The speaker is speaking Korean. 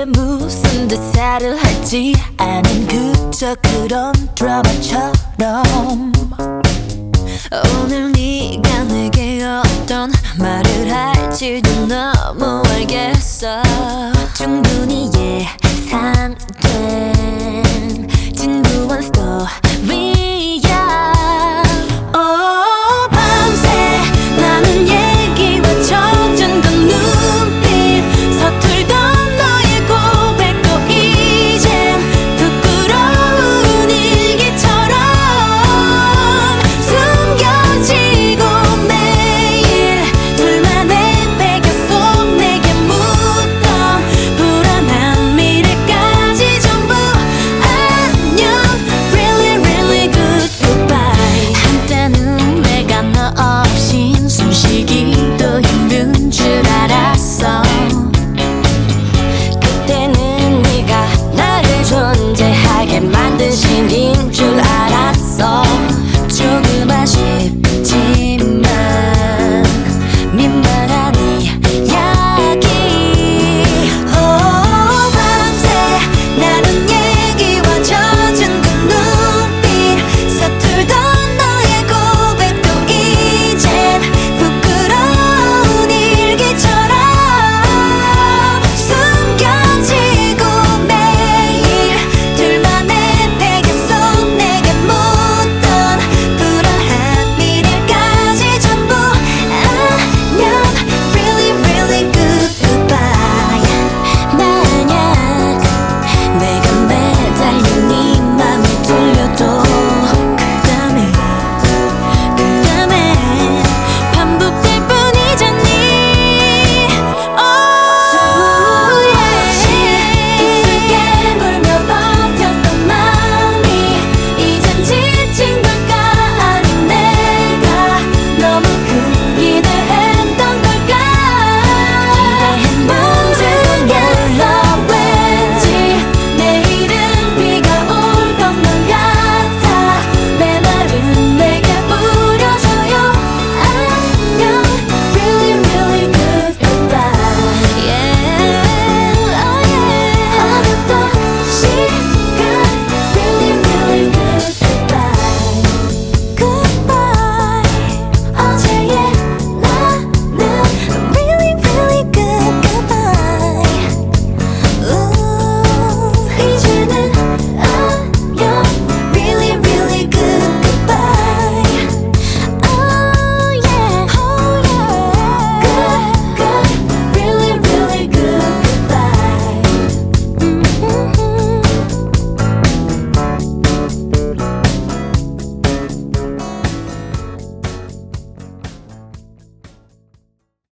이게 무슨 대사를 할지 아는 그저 그런 드라마처럼. 오늘 네가 내게 어떤 말을 할지도 너무 알겠어. 충분